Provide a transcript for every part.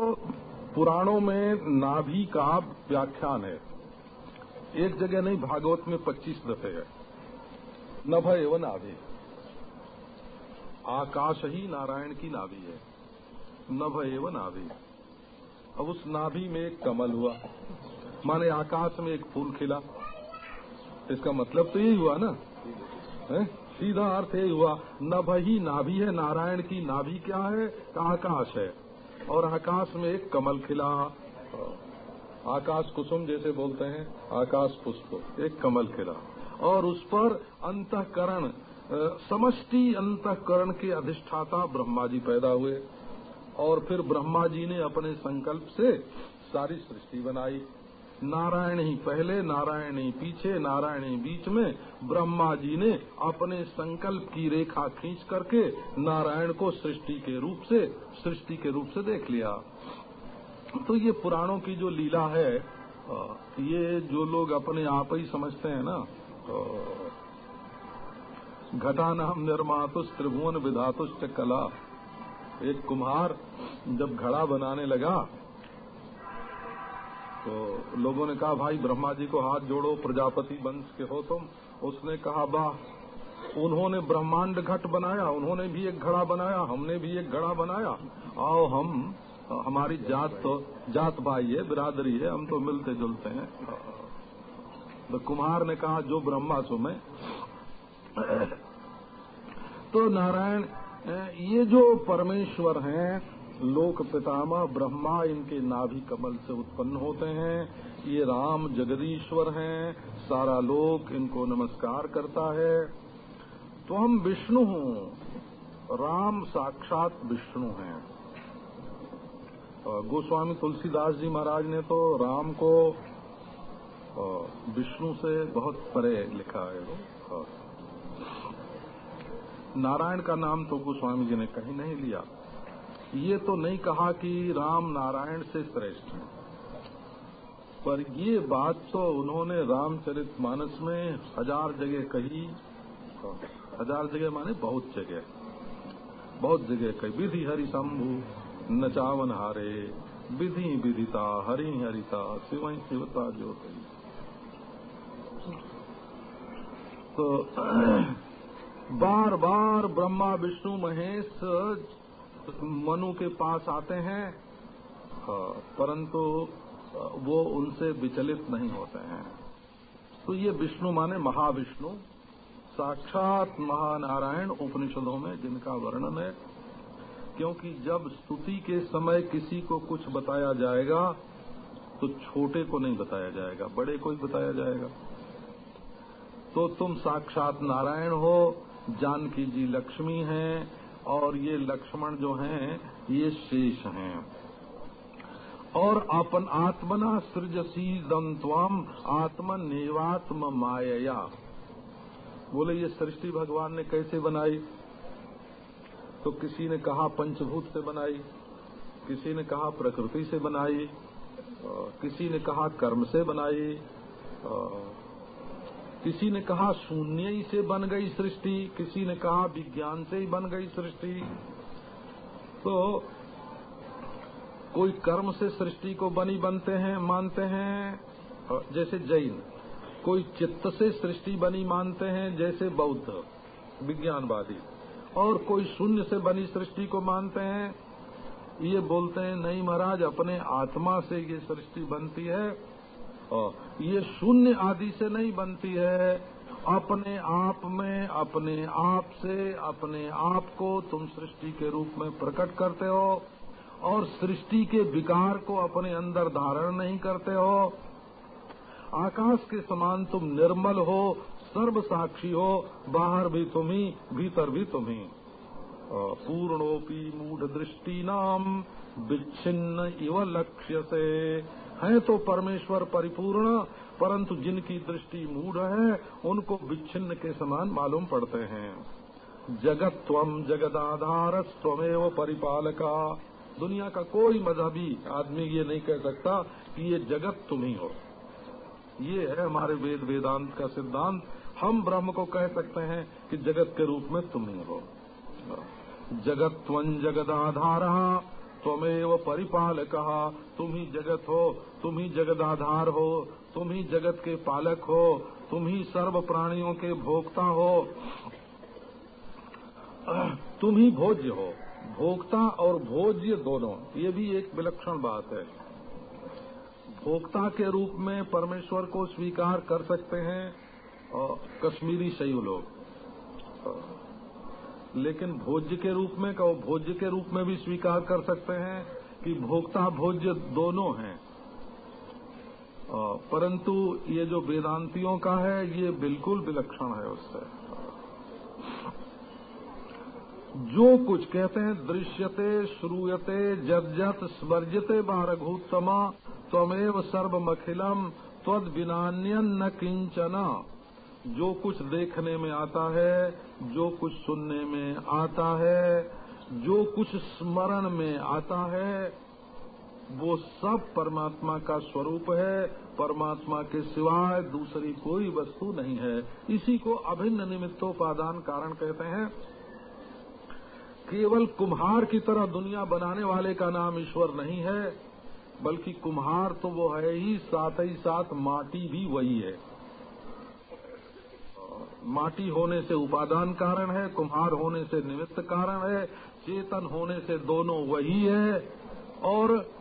पुराणों में नाभि का व्याख्यान है। एक जगह नहीं, भागवत में 25 दफे है। नभ एवं नाभि। आकाश ही नारायण की नाभि है। नभ एवं नाभि। अब उस नाभि में एक कमल हुआ। माने आकाश में एक फूल खिला। इसका मतलब तो यही हुआ ना? है? सीधा अर्थ यही हुआ, नभ ही नाभि है, नारायण की नाभि क्या है? आकाश है। और आकाश में एक कमल खिला। आकाश कुसुम जैसे बोलते हैं, आकाश पुष्प, एक कमल खिला। और उस पर अंतकरण समष्टि अंतकरण के अधिष्ठाता ब्रह्मा जी पैदा हुए। और फिर ब्रह्मा जी ने अपने संकल्प से सारी सृष्टि बनाई। नारायण ही पहले, नारायण ही पीछे, नारायण ही बीच में, ब्रह्मा जी ने अपने संकल्प की रेखा खींच करके नारायण को सृष्टि के रूप से, सृष्टि के रूप से देख लिया। तो ये पुराणों की जो लीला है ये जो लोग अपने आप ही समझते हैं ना घटा नाम निर्मातुष त्रिभुवन विधातुष्ट कला। एक कुम्हार जब घड़ा बनाने लगा तो लोगों ने कहा, भाई, ब्रह्मा जी को हाथ जोड़ो, प्रजापति वंश के हो तुम। उसने कहा, वाह, उन्होंने ब्रह्मांड घट बनाया, उन्होंने भी एक घड़ा बनाया, हमने भी एक घड़ा बनाया। आओ हम, हमारी जात तो जात भाई है, बिरादरी है, हम तो मिलते जुलते हैं। तो कुमार ने कहा, जो ब्रह्मा सो मैं। तो नारायण, ये जो परमेश्वर हैं लोक पितामह ब्रह्मा इनके नाभि कमल से उत्पन्न होते हैं। ये राम जगदीश्वर हैं। सारा लोक इनको नमस्कार करता है। तो हम विष्णु हूँ। राम साक्षात विष्णु हैं। गोस्वामी तुलसीदास जी महाराज ने तो राम को विष्णु से बहुत परे लिखा है नारायण का नाम तो गोस्वामी जी ने कहीं नहीं लिया। ये तो नहीं कहा कि राम नारायण से श्रेष्ठ है। पर ये बात तो उन्होंने रामचरित मानस में हज़ार जगह कही, हज़ार जगह माने बहुत जगह। बहुत जगह कही, विधि हरि शंभु नचावन हारे, विधि विधिता हरि हरिता शिव शिवता ज्योति तो बार बार ब्रह्मा विष्णु महेश मनु के पास आते हैं परंतु वो उनसे विचलित नहीं होते हैं। तो ये विष्णु माने महाविष्णु। साक्षात महानारायण उपनिषदों में जिनका वर्णन है, क्योंकि जब स्तुति के समय किसी को कुछ बताया जाएगा तो छोटे को नहीं बताया जाएगा, बड़े को ही बताया जाएगा। तो तुम साक्षात नारायण हो, जानकी जी लक्ष्मी हैं और ये लक्ष्मण जो हैं, ये शेष हैं। और अपन आत्मना सृजसी दंतवाम आत्म नेवात्म माया बोले, ये सृष्टि भगवान ने कैसे बनाई? तो किसी ने कहा, पंचभूत से बनाई। किसी ने कहा, प्रकृति से बनाई। किसी ने कहा, कर्म से बनाई। किसी ने कहा शून्य ही से बन गई सृष्टि, किसी ने कहा विज्ञान से ही बन गई सृष्टि। तो कोई कर्म से सृष्टि को बनी बनते हैं, मानते हैं जैसे जैन, कोई चित्त से सृष्टि बनी मानते हैं, जैसे बौद्ध, विज्ञानवादी, और कोई शून्य से बनी सृष्टि को मानते हैं। ये बोलते हैं, नहीं महाराज, अपने आत्मा से ये सृष्टि बनती है ये शून्य आदि से नहीं बनती है। अपने आप में, अपने आप से, अपने आप को तुम सृष्टि के रूप में प्रकट करते हो और सृष्टि के विकार को अपने अंदर धारण नहीं करते हो। आकाश के समान तुम निर्मल हो सर्व साक्षी हो, बाहर भी तुम ही, भीतर भी तुम ही। पूर्णोपी मूढ़ दृष्टि नाम विच्छिन्न इव लक्ष्य से हैं तो परमेश्वर परिपूर्ण, परंतु जिनकी दृष्टि मूढ़ है, उनको विच्छिन्न के समान मालूम पड़ते हैं। जगत त्वम जगदाधार स्वमेव परिपालका। दुनिया का कोई मजहबी आदमी ये नहीं कह सकता कि ये जगत तुम ही हो। ये है हमारे वेद वेदांत का सिद्धांत। हम ब्रह्म को कह सकते हैं कि जगत के रूप में तुम ही हो। जगत त्वं जगदाधारा। त्वमेव परिपाल कहा तुम ही जगत हो तुम ही जगदाधार हो तुम ही जगत के पालक हो तुम ही सर्व प्राणियों के भोक्ता हो। तुम ही भोज्य हो, भोक्ता और भोज्य दोनों, ये भी एक विलक्षण बात है। भोक्ता के रूप में परमेश्वर को स्वीकार कर सकते हैं कश्मीरी शैव लोग। लेकिन भोज्य के रूप में कहो, भोज्य के रूप में भी स्वीकार कर सकते हैं कि भोक्ता भोज्य दोनों हैं। परंतु ये जो वेदांतियों का है, ये बिल्कुल विलक्षण है उससे। जो कुछ कहते हैं, दृश्यते, श्रूयते, जर्जत, स्वर्जते, बारघुत्तमा, त्वमेव सर्वमखिलम त्वद विनान्यन न किंचन जो कुछ देखने में आता है, जो कुछ सुनने में आता है, जो कुछ स्मरण में आता है, वो सब परमात्मा का स्वरूप है। परमात्मा के सिवाय दूसरी कोई वस्तु नहीं है। इसी को अभिन्न निमित्तोपादान कारण कहते हैं। केवल कुम्हार की तरह दुनिया बनाने वाले का नाम ईश्वर नहीं है, बल्कि कुम्हार तो वो है ही, साथ ही साथ माटी भी वही है। माटी होने से उपादान कारण है, कुम्हार होने से निमित्त कारण है, चेतन होने से दोनों वही है, और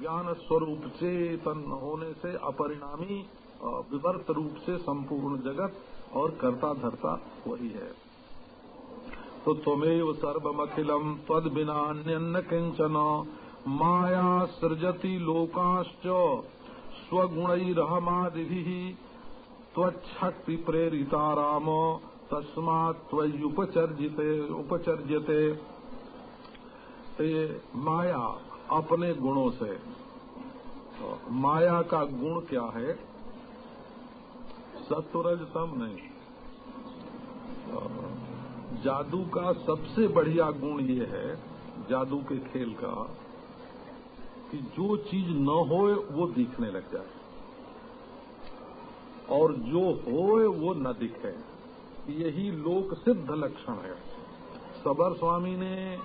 ज्ञान स्वरूप चेतन होने से अपरिणामी विवर्त रूप से संपूर्ण जगत और कर्ता धरता वही है। तो त्वमेव सर्वमखिलम तद बिना अन्य किंचन, माया सृजति लोकाश्च स्वगुणरहमादि त्वच्छक्ति प्रेरिता राम, तस्मात् उपचर्जिते। उपचर्जते माया अपने गुणों से माया का गुण क्या है? सत्वरज तम नहीं। जादू का सबसे बढ़िया गुण ये है, जादू के खेल का, कि जो चीज़ न होए वो दिखने लग जाए। और जो होए वो न दिखे। यही लोक सिद्ध लक्षण है। सबर स्वामी ने,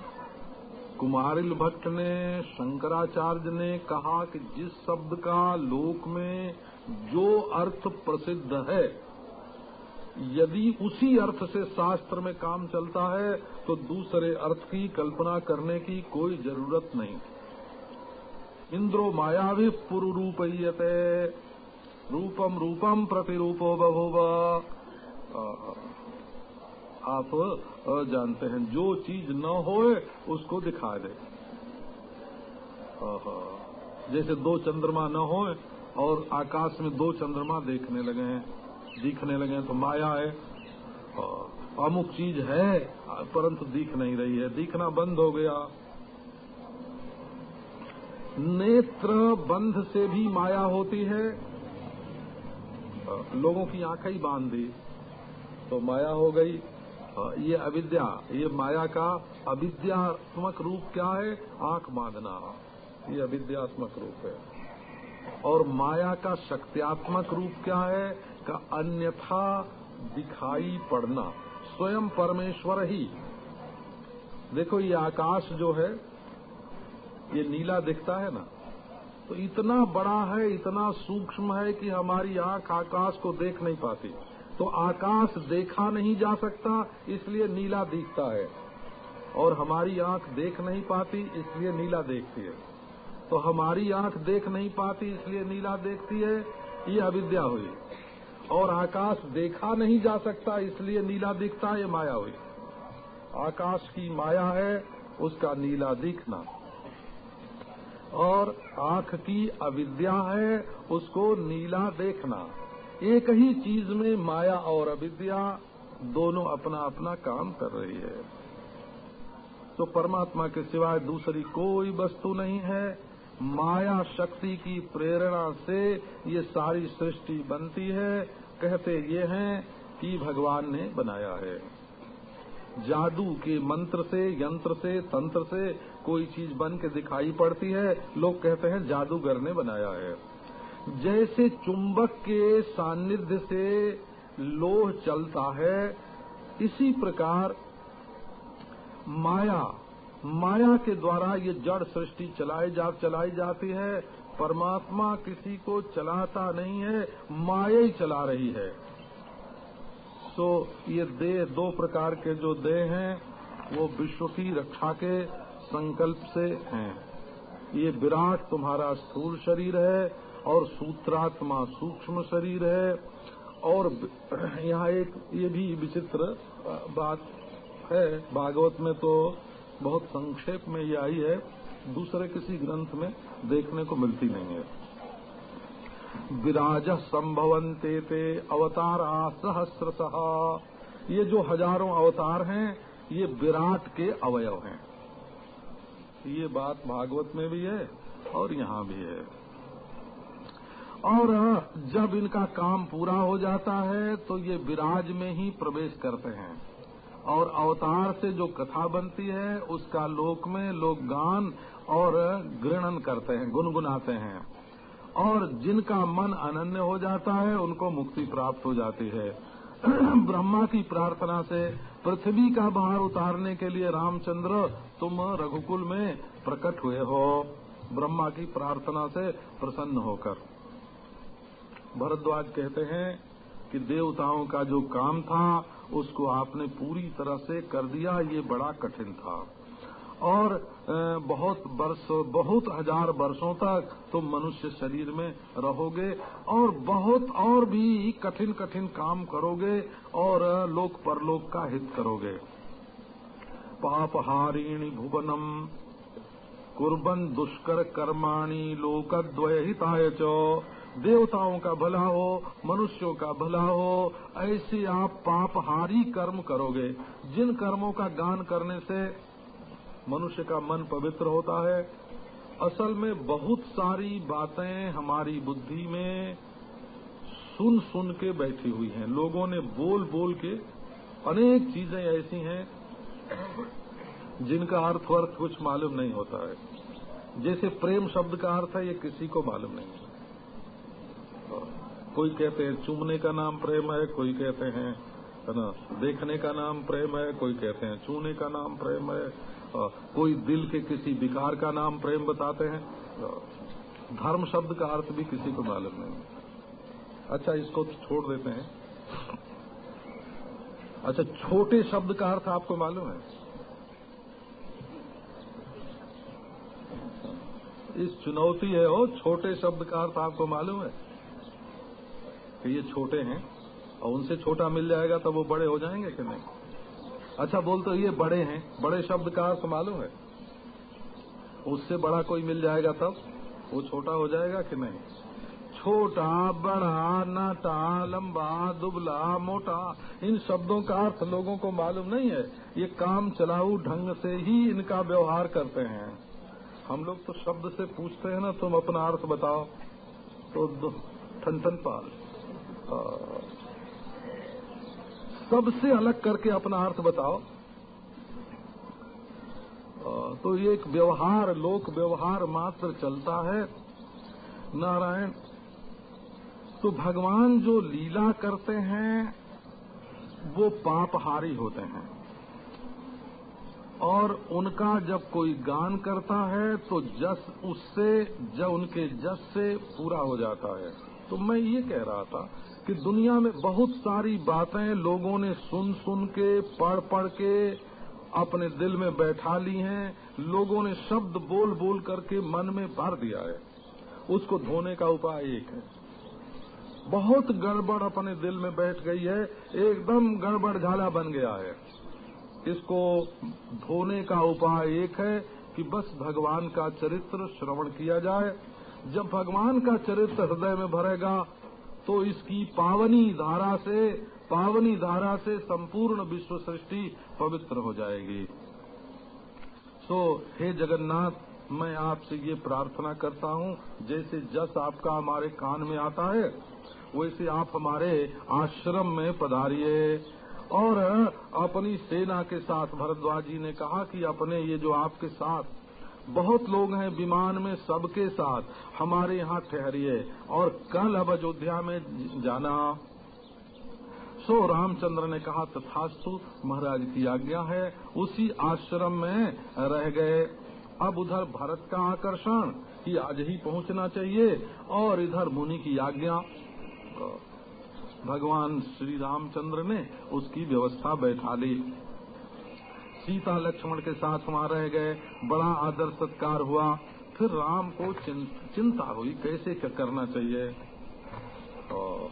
कुमारिल भट्ट ने, शंकराचार्य ने कहा कि जिस शब्द का लोक में जो अर्थ प्रसिद्ध है, यदि उसी अर्थ से शास्त्र में काम चलता है तो दूसरे अर्थ की कल्पना करने की कोई ज़रूरत नहीं। इंद्रो माया भी पुरुरूप रूपम रूपम प्रतिरूपो बभुव। आप जानते हैं, जो चीज़ न होए, उसको दिखा दे। जैसे दो चंद्रमा न होए, और आकाश में दो चंद्रमा देखने लगे हैं, दिखने लगे हैं तो माया है। अमुक चीज़ है, परंतु दिख नहीं रही है, दिखना बंद हो गया। नेत्र बंध से भी माया होती है लोगों की आँखें ही बाँध दी तो माया हो गई। ये अविद्या, ये माया का अविद्यात्मक रूप क्या है? आँख बांधना। ये अविद्यात्मक रूप है। और माया का शक्त्यात्मक रूप क्या है? का अन्यथा दिखाई पड़ना। स्वयं परमेश्वर ही। देखो, ये आकाश जो है, ये नीला दिखता है ना? तो इतना बड़ा है, इतना सूक्ष्म है कि हमारी आँख आकाश को देख नहीं पाती। तो आकाश देखा नहीं जा सकता, इसलिए नीला दिखता है। और हमारी आँख देख नहीं पाती, इसलिए नीला देखती है। तो हमारी आँख देख नहीं पाती, इसलिए नीला देखती है। ये अविद्या हुई। और आकाश देखा नहीं जा सकता, इसलिए नीला दिखता ये माया हुई। आकाश की माया है, उसका नीला दिखना। और आँख की अविद्या है, उसको नीला देखना। एक ही चीज़ में माया और अविद्या दोनों अपना अपना काम कर रही है। तो परमात्मा के सिवाय दूसरी कोई वस्तु नहीं है। माया शक्ति की प्रेरणा से ये सारी सृष्टि बनती है। कहते ये हैं कि भगवान ने बनाया है। जादू के मंत्र से, यंत्र से, तंत्र से कोई चीज़ बन के दिखाई पड़ती है। लोग कहते हैं, जादूगर ने बनाया है। जैसे चुंबक के सानिध्य से लोह चलता है, इसी प्रकार माया माया के द्वारा ये जड़ सृष्टि चलाई जा, चलाई जाती है। परमात्मा किसी को चलाता नहीं है, माया ही चला रही है। तो ये देह, दो प्रकार के जो देह हैं, वो विश्व की रक्षा के संकल्प से हैं। ये विराट तुम्हारा स्थूल शरीर है और सूत्रात्मा सूक्ष्म शरीर है। और यहाँ एक ये भी विचित्र बात है, भागवत में तो बहुत संक्षेप में ये आई है, दूसरे किसी ग्रंथ में देखने को मिलती नहीं है। विराज संभवंते ते अवतारा सहस्रतः। ये जो हज़ारों अवतार हैं, ये विराट के अवयव हैं। ये बात भागवत में भी है और यहाँ भी है। और जब इनका काम पूरा हो जाता है तो ये विराज में ही प्रवेश करते हैं। और अवतार से जो कथा बनती है, उसका लोक में लोग गान और गृणन करते हैं, गुनगुनाते हैं। और जिनका मन अनन्य हो जाता है, उनको मुक्ति प्राप्त हो जाती है। ब्रह्मा की प्रार्थना से पृथ्वी का भार उतारने के लिए रामचंद्र तुम रघुकुल में प्रकट हुए हो। ब्रह्मा की प्रार्थना से प्रसन्न होकर। भरद्वाज कहते हैं कि देवताओं का जो काम था, उसको आपने पूरी तरह से कर दिया, ये बड़ा कठिन था। और बहुत वर्ष बहुत हज़ार वर्षों तक तुम मनुष्य शरीर में रहोगे और बहुत और भी कठिन कठिन काम करोगे और लोक परलोक का हित करोगे। पापहारिणी भुवनम, कुर्बन दुष्कर कर्माणी लोकद्वय हिताय चो। देवताओं का भला हो, मनुष्यों का भला हो, ऐसे आप पापहारी कर्म करोगे। जिन कर्मों का गान करने से मनुष्य का मन पवित्र होता है। असल में बहुत सारी बातें हमारी बुद्धि में सुन सुन के बैठी हुई हैं। लोगों ने बोल बोल के अनेक चीज़ें ऐसी हैं जिनका अर्थ वर्थ कुछ मालूम नहीं होता है। जैसे प्रेम शब्द का अर्थ है, ये किसी को मालूम नहीं है। कोई कहते हैं, चूमने का नाम प्रेम है, कोई कहते हैं ना, देखने का नाम प्रेम है, कोई कहते हैं छूने का नाम प्रेम है कोई दिल के किसी विकार का नाम प्रेम बताते हैं? धर्म शब्द का अर्थ भी किसी को मालूम नहीं। अच्छा इसको छोड़ देते हैं। अच्छा छोटे शब्द का अर्थ आपको मालूम है? इस चुनौती है वो छोटे शब्द का अर्थ आपको मालूम है? कि ये छोटे हैं, और उनसे छोटा मिल जाएगा तो वो बड़े हो जाएँगे कि नहीं? अच्छा बोल तो ये बड़े हैं, बड़े शब्द का अर्थ मालूम है? उससे बड़ा कोई मिल जाएगा तब? वो छोटा हो जाएगा कि नहीं? छोटा, बड़ा, नाटा, लंबा, दुबला, मोटा, इन शब्दों का अर्थ लोगों को मालूम नहीं है। ये काम चलाऊ ढंग से ही इनका व्यवहार करते हैं। हम लोग तो शब्द से पूछते हैं ना, तुम अपना अर्थ बताओ। तो ठन ठन पाल। सबसे अलग करके अपना अर्थ बताओ। तो ये एक व्यवहार, लोक व्यवहार मात्र चलता है। नारायण तो भगवान जो लीला करते हैं, वो पापहारी होते हैं। और उनका जब कोई गान करता है तो जस उससे जब उनके जस से पूरा हो जाता है। तो मैं ये कह रहा था कि दुनिया में बहुत सारी बातें लोगों ने सुन सुन के, पढ़ पढ़ के अपने दिल में बैठा ली हैं। लोगों ने शब्द बोल बोल करके मन में भर दिया है। उसको धोने का उपाय एक है। बहुत गड़बड़ अपने दिल में बैठ गई है। एकदम गड़बड़ झाला बन गया है। इसको धोने का उपाय एक है कि बस भगवान का चरित्र श्रवण किया जाए। जब भगवान का चरित्र हृदय में भरेगा तो इसकी पावनी धारा से, पावनी धारा से संपूर्ण विश्व सृष्टि पवित्र हो जाएगी। सो हे जगन्नाथ, मैं आपसे ये प्रार्थना करता हूँ, जैसे जस आपका हमारे कान में आता है, वैसे आप हमारे आश्रम में पधारिए। और अपनी सेना के साथ, भरद्वाज जी ने कहा कि अपने ये जो आपके साथ बहुत लोग हैं विमान में सबके साथ। हमारे यहाँ ठहरिए और कल अब अयोध्या में जाना। सो रामचंद्र ने कहा, तथास्तु, महाराज की आज्ञा है, उसी आश्रम में रह गए। अब उधर भरत का आकर्षण कि आज ही पहुँचना चाहिए और इधर मुनि की आज्ञा। भगवान श्री रामचंद्र ने उसकी व्यवस्था बैठा ली। सीता लक्ष्मण के साथ वहाँ रह गए, बड़ा आदर सत्कार हुआ। फिर राम को चिंता हुई, कैसे करना चाहिए? और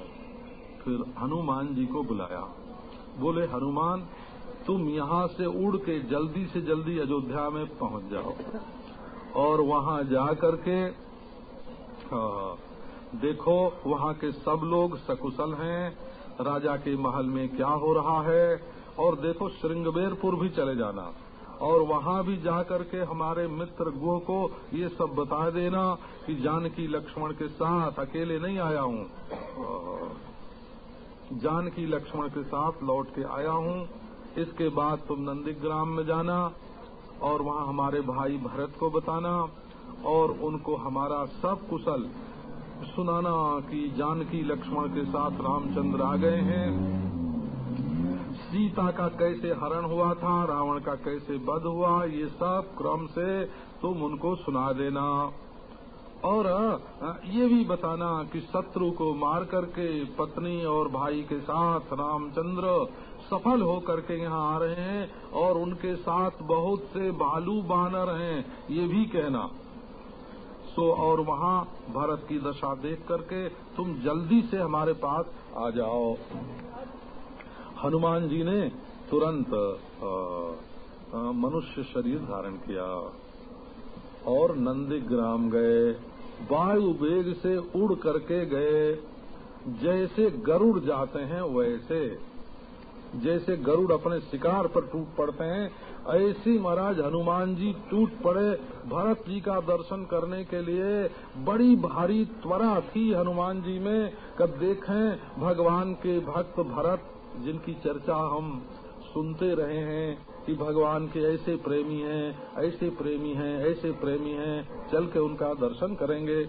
फिर हनुमान जी को बुलाया। बोले, हनुमान, तुम यहाँ से उड़ के जल्दी से जल्दी अयोध्या में पहुँच जाओ। और वहाँ जा करके देखो, वहाँ के सब लोग सकुशल हैं। राजा के महल में क्या हो रहा है? और देखो श्रृंगबेरपुर भी चले जाना। और वहाँ भी जा करके हमारे मित्र गुह को ये सब बता देना कि जानकी लक्ष्मण के साथ अकेले नहीं आया हूँ। जानकी लक्ष्मण के साथ लौट के आया हूँ। इसके बाद तुम नंदीग्राम में जाना और वहाँ हमारे भाई भरत को बताना और उनको हमारा सब कुशल सुनाना कि जानकी लक्ष्मण के साथ रामचंद्र आ गए हैं। सीता का कैसे हरण हुआ था, रावण का कैसे बध हुआ, ये सब क्रम से तुम उनको सुना देना। और ये भी बताना कि शत्रु को मार करके पत्नी और भाई के साथ रामचंद्र सफल हो करके यहाँ आ रहे हैं और उनके साथ बहुत से बालू बानर हैं, ये भी कहना। सो, और वहाँ भरत की दशा देख करके तुम जल्दी से हमारे पास आ जाओ। हनुमान जी ने तुरंत मनुष्य शरीर धारण किया और नंदीग्राम गए, वायु वेग से उड़ करके गए। जैसे गरुड़ जाते हैं, वैसे। जैसे गरुड़ अपने शिकार पर टूट पड़ते हैं, ऐसी महाराज हनुमान जी टूट पड़े भरत जी का दर्शन करने के लिए। बड़ी भारी त्वरा थी हनुमान जी में, कब देखें, भगवान के भक्त भरत जिनकी चर्चा हम सुनते रहे हैं कि भगवान के ऐसे प्रेमी हैं, ऐसे प्रेमी हैं, ऐसे प्रेमी हैं, चल के उनका दर्शन करेंगे।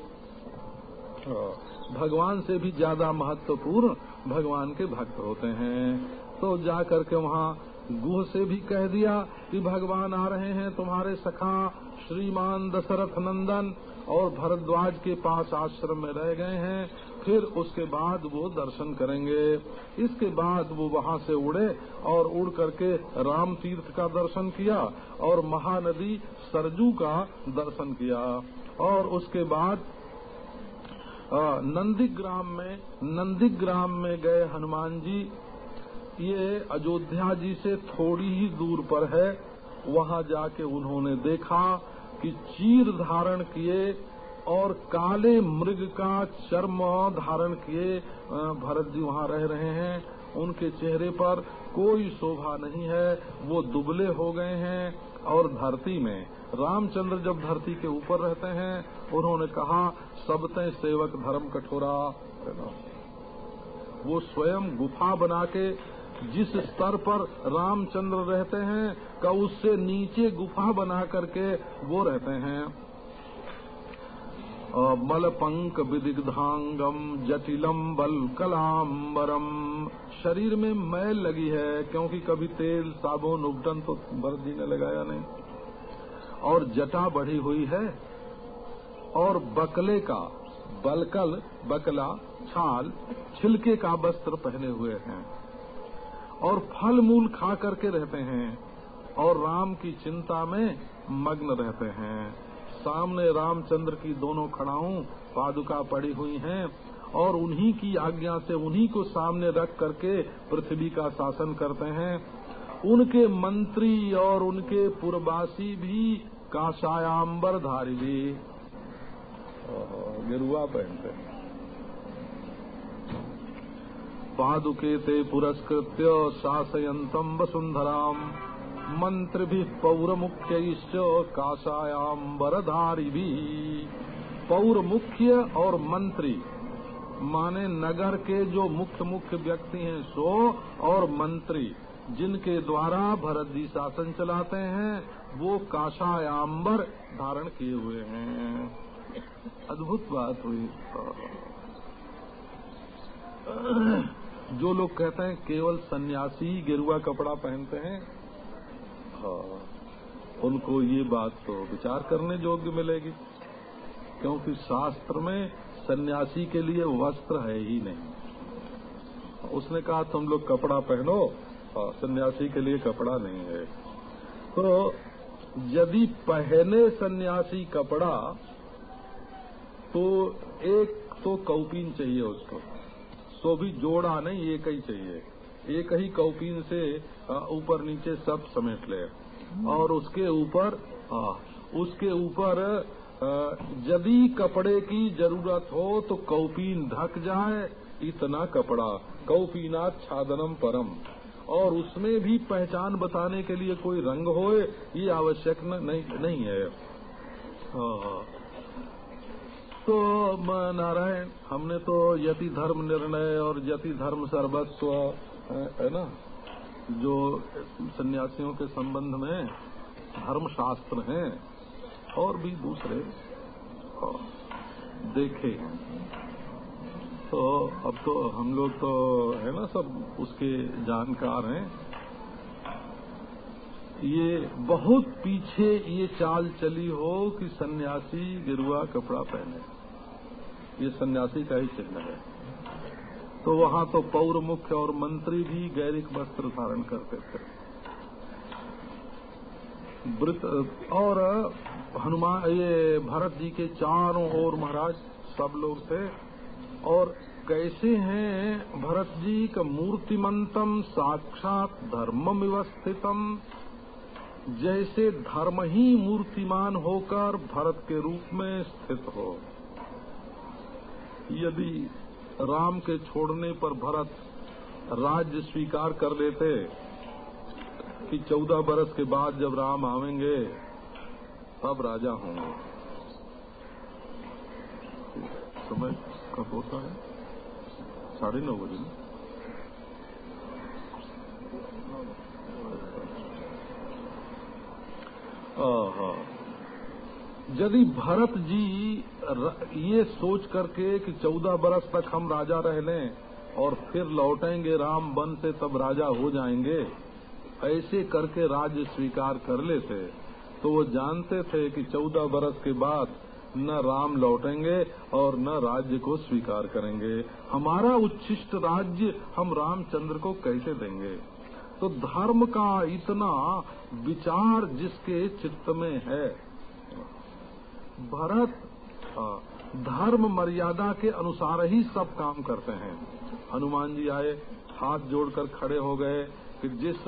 भगवान से भी ज़्यादा महत्वपूर्ण भगवान के भक्त होते हैं। तो जा करके वहाँ गुह से भी कह दिया कि भगवान आ रहे हैं तुम्हारे सखा श्रीमान दशरथ नंदन और भरद्वाज के पास आश्रम में रह गए हैं। फिर उसके बाद वो दर्शन करेंगे। इसके बाद वो वहाँ से उड़े और उड़ करके राम तीर्थ का दर्शन किया और महानदी सरजू का दर्शन किया। और उसके बाद नंदीग्राम में नंदीग्राम में गए हनुमान जी। ये अयोध्या जी से थोड़ी ही दूर पर है। वहाँ जाके उन्होंने देखा कि चीर धारण किए और काले मृग का चर्म धारण किए भरत जी वहाँ रह रहे हैं। उनके चेहरे पर कोई शोभा नहीं है। वो दुबले हो गए हैं और धरती में। रामचंद्र जब धरती के ऊपर रहते हैं, उन्होंने कहा सबते सेवक धर्म कठोरा वो स्वयं गुफा बना के जिस स्तर पर रामचंद्र रहते हैं, का उससे नीचे गुफा बना करके वो रहते हैं। मलपंक विदिग्धांगम जटिलम बल कलाम्बरम शरीर में मैल लगी है, क्योंकि कभी तेल, साबुन उपटन तो भरत जी ने लगाया नहीं। और जटा बढ़ी हुई है, और बकले का बलकल, बकला, छाल, छिलके का वस्त्र पहने हुए हैं। और फल मूल खा करके रहते हैं, और राम की चिंता में मग्न रहते हैं। सामने रामचंद्र की दोनों खड़ाओं पादुका पड़ी हुई हैं और उन्हीं की आज्ञा से उन्हीं को सामने रख करके पृथ्वी का शासन करते हैं। उनके मंत्री और उनके पुरवासी भी काशायांबर धारी भी गिरुआ पहनते हैं। पादुके ते पुरस्कृत्य शासयंतम वसुन्धराम्। मंत्रिभिः पौरमुख्यैश्च भी पौर मुख्य और मंत्री, माने नगर के जो मुख्य मुख्य व्यक्ति हैं, सो और मंत्री, जिनके द्वारा भरत जी शासन चलाते हैं, वो काशायांबर धारण किए हुए हैं। अद्भुत बात हुई जो लोग कहते हैं, केवल सन्यासी गेरुआ कपड़ा पहनते हैं हाँ, उनको ये बात तो विचार करने योग्य मिलेगी क्योंकि शास्त्र में सन्यासी के लिए वस्त्र है ही नहीं। उसने कहा तुम लोग कपड़ा पहनो हाँ, सन्यासी के लिए कपड़ा नहीं है। तो यदि पहने सन्यासी कपड़ा तो एक तो कौपीन चाहिए उसको सो भी जोड़ा नहीं एक ही चाहिए। एक ही कौपीन से ऊपर नीचे सब समेट ले। और उसके ऊपर उसके ऊपर यदि कपड़े की ज़रूरत हो तो कौपीन ढक जाए इतना कपड़ा। कौपीना छादनम परम। और उसमें भी पहचान बताने के लिए कोई रंग होए ये आवश्यक नहीं, नहीं है। तो नारायण हमने तो यति धर्म निर्णय और यति धर्म सर्वस्व है ना? जो सन्यासियों के संबंध में धर्म शास्त्र हैं और भी दूसरे देखे तो अब तो हम लोग तो है ना, सब उसके जानकार हैं। ये बहुत पीछे ये चाल चली हो कि सन्यासी गिरुआ कपड़ा पहने। ये सन्यासी का ही चिन्ह है। तो वहाँ तो पौर मुख्य और मंत्री भी गैरिक वस्त्र धारण करते थे। और हनुमान ये भरत जी के चारों ओर महाराज सब लोग थे। और कैसे हैं भरत जी का मूर्तिमंतम साक्षात धर्म व्यवस्थितम जैसे धर्म ही मूर्तिमान होकर भरत के रूप में स्थित हो। यदि राम के छोड़ने पर भरत राज्य स्वीकार कर लेते कि चौदह बरस के बाद जब राम आवेंगे, तब राजा होंगे। समय कब होता है? साढ़े नौ बजे यदि भरत जी ये सोच करके कि चौदह बरस तक हम राजा रह लें और फिर लौटेंगे राम वन से तब राजा हो जाएँगे, ऐसे करके राज्य स्वीकार कर लेते तो वो जानते थे कि चौदह बरस के बाद न राम लौटेंगे और न राज्य को स्वीकार करेंगे। हमारा उच्छिष्ट राज्य हम रामचंद्र को कैसे देंगे? तो धर्म का इतना विचार जिसके चित्त में है भरत धर्म मर्यादा के अनुसार ही सब काम करते हैं। हनुमान जी आए, हाथ जोड़कर खड़े हो गए कि जिस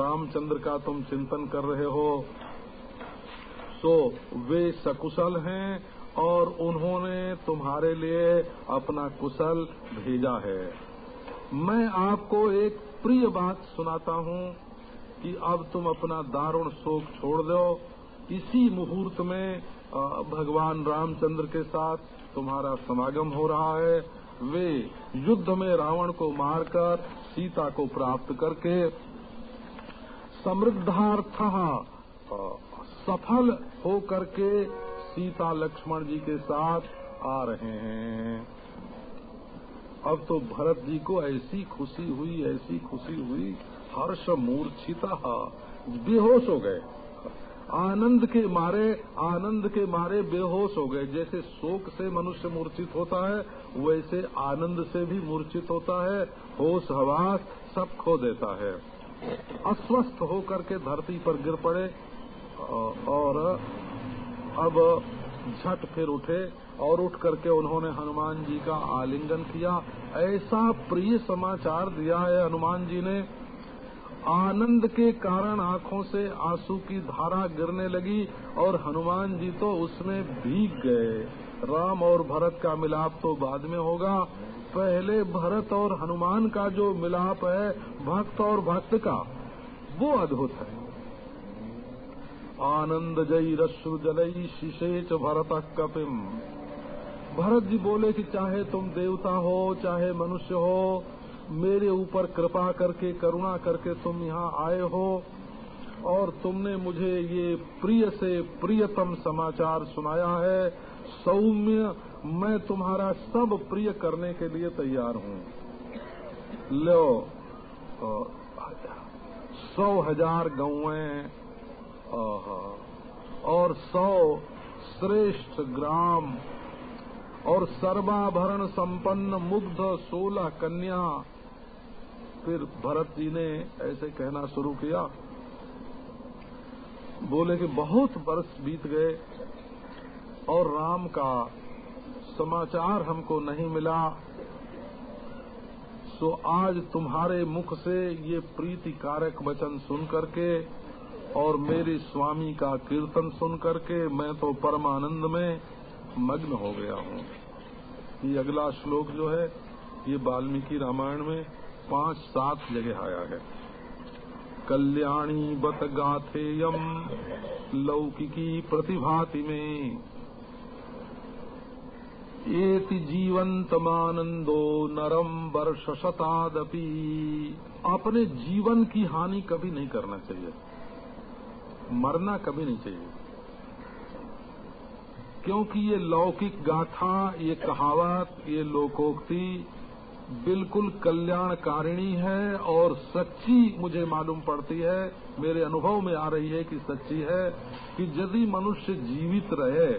रामचंद्र का तुम चिंतन कर रहे हो सो वे सकुशल हैं और उन्होंने तुम्हारे लिए अपना कुशल भेजा है। मैं आपको एक प्रिय बात सुनाता हूँ कि अब तुम अपना दारुण शोक छोड़ दो। इसी मुहूर्त में भगवान रामचंद्र के साथ तुम्हारा समागम हो रहा है। वे युद्ध में रावण को मारकर, सीता को प्राप्त करके समृद्धार्थ सफल हो करके सीता लक्ष्मण जी के साथ आ रहे हैं। अब तो भरत जी को ऐसी खुशी हुई, ऐसी खुशी हुई हर्ष मूर्छिता बेहोश हो गए। आनंद के मारे, आनंद के मारे बेहोश हो गए। जैसे शोक से मनुष्य मूर्छित होता है, वैसे आनंद से भी मूर्छित होता है। होश हवास सब खो देता है। अस्वस्थ होकर के धरती पर गिर पड़े, और अब झट फिर उठे, और उठ करके उन्होंने हनुमान जी का आलिंगन किया। ऐसा प्रिय समाचार दिया है हनुमान जी ने। आनंद के कारण आँखों से आँसू की धारा गिरने लगी और हनुमान जी तो उसमें भीग गए। राम और भरत का मिलाप तो बाद में होगा। पहले भरत और हनुमान का जो मिलाप है, भक्त और भक्त का, वो अद्भुत है। आनंद जयी रश्रु जलई शिशेच भरत कपिम। भरत जी बोले कि चाहे तुम देवता हो, चाहे मनुष्य हो मेरे ऊपर कृपा करके, करुणा करके तुम यहाँ आए हो और तुमने मुझे ये प्रिय से प्रियतम समाचार सुनाया है। सौम्य, मैं तुम्हारा सब प्रिय करने के लिए तैयार हूँ। लो सौ हज़ार गौएँ और सौ श्रेष्ठ ग्राम और सर्वाभरण संपन्न मुग्ध सोलह कन्या फिर भरत जी ने ऐसे कहना शुरू किया। बोले कि बहुत वर्ष बीत गए और राम का समाचार हमको नहीं मिला सो आज तुम्हारे मुख से ये प्रीति कारक वचन सुन करके और मेरे स्वामी का कीर्तन सुन करके मैं तो परमानंद में मग्न हो गया हूँ। ये अगला श्लोक जो है, ये वाल्मीकि रामायण में पाँच सात जगह आया है। कल्याणी बत गाथेयम लौकिकी प्रतिभाति में। एति जीवंतमानंदो नरम वर्ष शतादपि। अपने जीवन की हानि कभी नहीं करना चाहिए। मरना कभी नहीं चाहिए। क्योंकि ये लौकिक गाथा, ये कहावत, ये लोकोक्ति बिल्कुल कल्याणकारिणी है और सच्ची मुझे मालूम पड़ती है, मेरे अनुभव में आ रही है कि सच्ची है कि यदि मनुष्य जीवित रहे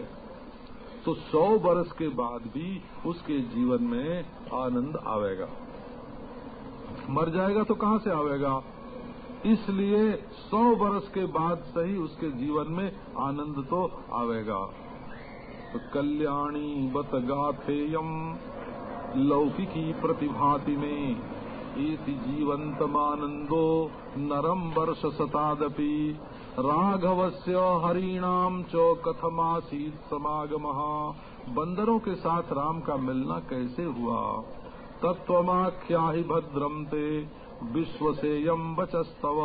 तो सौ वर्ष के बाद भी उसके जीवन में आनंद आवेगा। मर जाएगा तो कहाँ से आवेगा? इसलिए सौ वर्ष के बाद सही उसके जीवन में आनंद तो आवेगा। तो कल्याणी बत गाथेयम। लौकिकी प्रतिभाति में एति जीवंतमानंदो नरम वर्ष शतादपि राघवस्य हरिणाम च कथमासीत समागम। बंदरों के साथ राम का मिलना कैसे हुआ? तत्वमाख्या ही भद्रम ते। विश्व से यम बचस्तव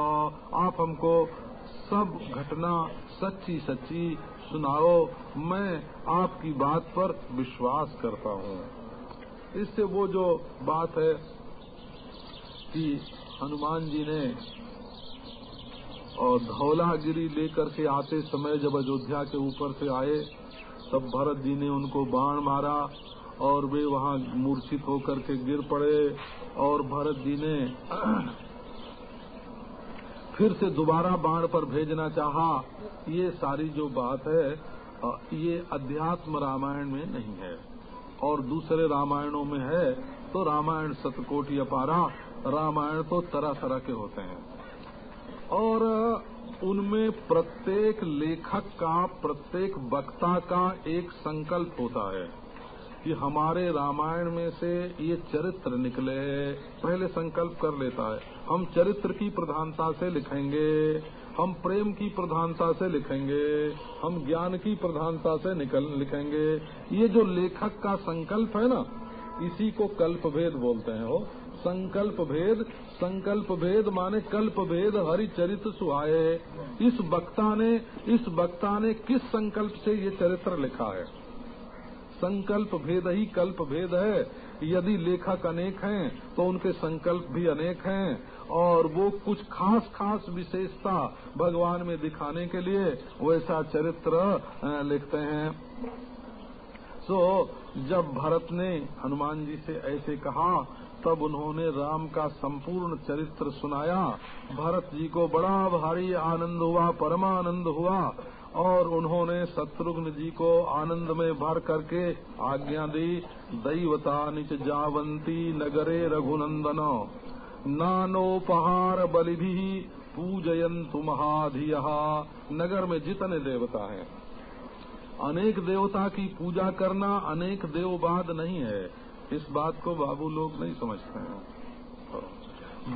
आप हमको सब घटना सच्ची सच्ची सुनाओ। मैं आपकी बात पर विश्वास करता हूँ। इससे वो जो बात है कि हनुमान जी ने और धौलागिरी लेकर के आते समय जब अयोध्या के ऊपर से आए, तब भरत जी ने उनको बाण मारा और वे वहाँ मूर्छित होकर के गिर पड़े और भरत जी ने फिर से दोबारा बाण पर भेजना चाहा। ये सारी जो बात है, ये अध्यात्म रामायण में नहीं है। और दूसरे रामायणों में है तो रामायण सतकोटि अपारा, रामायण तो तरह तरह के होते हैं। और, उनमें प्रत्येक लेखक का, प्रत्येक वक्ता का एक संकल्प होता है, कि हमारे रामायण में से ये चरित्र निकले, पहले संकल्प कर लेता है। हम चरित्र की प्रधानता से लिखेंगे हम प्रेम की प्रधानता से लिखेंगे, हम ज्ञान की प्रधानता से निकल, लिखेंगे। ये जो लेखक का संकल्प है ना, इसी को कल्प भेद बोलते हैं हो संकल्प भेद संकल्प भेद माने कल्प भेद हरि चरित्र सुहाये इस वक्ता ने, इस वक्ता ने किस संकल्प से ये चरित्र लिखा है? संकल्प भेद ही कल्प भेद है। यदि लेखक अनेक हैं तो उनके संकल्प भी अनेक हैं। और वो कुछ खास खास विशेषता भगवान में दिखाने के लिए वैसा चरित्र लिखते हैं। सो so, जब भरत ने हनुमान जी से ऐसे कहा तब उन्होंने राम का संपूर्ण चरित्र सुनाया। भरत जी को बड़ा भारी आनंद हुआ परमानंद हुआ और उन्होंने शत्रुघ्न जी को आनंद में भर करके आज्ञा दी दैवता निच जावंती नगरे रघुनंदन। नानोपहार बलि भी पूजयंतु महाधिया। नगर में जितने देवता हैं। अनेक देवता की पूजा करना अनेक देववाद नहीं है। इस बात को बाबू लोग नहीं समझते हैं।